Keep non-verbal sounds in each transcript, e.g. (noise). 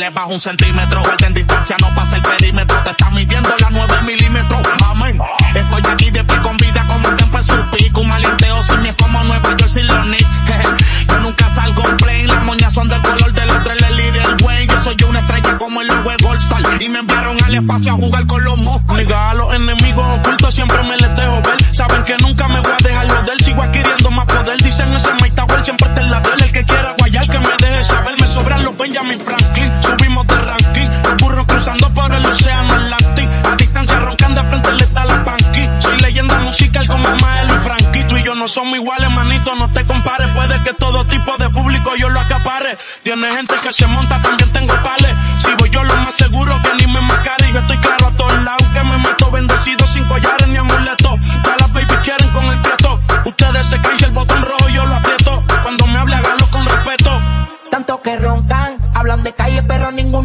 tienes bajo un centímetro. Guarda en distancia, no pasa el perímetro. Te están midiendo la 9 milímetros. Amén. Estoy aquí de pie con vida como un tiempo en su pico. Un malinteo sin mi como Nueva York sin los (laughs) Yo nunca salgo plane. Las moñas son del color del otro, el Little Wayne. Yo soy una estrella como el logo de Star. Y me enviaron al espacio a jugar con los monstruos. Liga a los enemigos ocultos siempre me les dejo ver. Saben que nunca me voy a dejar joder. Sigo Subimos de ranking. Los burros cruzando por el océano Atlantic. A distancia roncan de frente le está la panqui. Soy leyenda musical como Mael y Frankie. Tú y yo no somos iguales, manito. No te compares. Puede que todo tipo de público yo lo acapare. Tiene gente que se monta, también tengo pales. Si voy yo lo más seguro que ni me marcaré. Yo estoy claro a todos lados que me meto bendecido sin collares ni amuletos. Todas las baby quieren con el prieto. Ustedes se creen el botón rojo yo lo aprieto.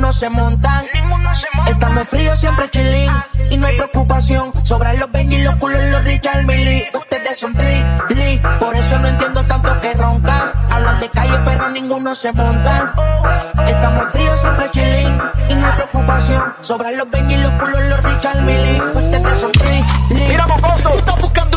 Ninguno se montan. Estamos fríos siempre chilling y no hay preocupación. Sobran los Benji, los culos, los Richard Millie. Ustedes son tri, por eso no entiendo tanto que roncan. Hablan de calle pero ninguno se montan. Estamos fríos siempre chilling y no hay preocupación. Sobran los Benji, los culos, los Richard Millie. Ustedes son tri, Mira, Tú estás buscando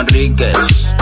Manríquez.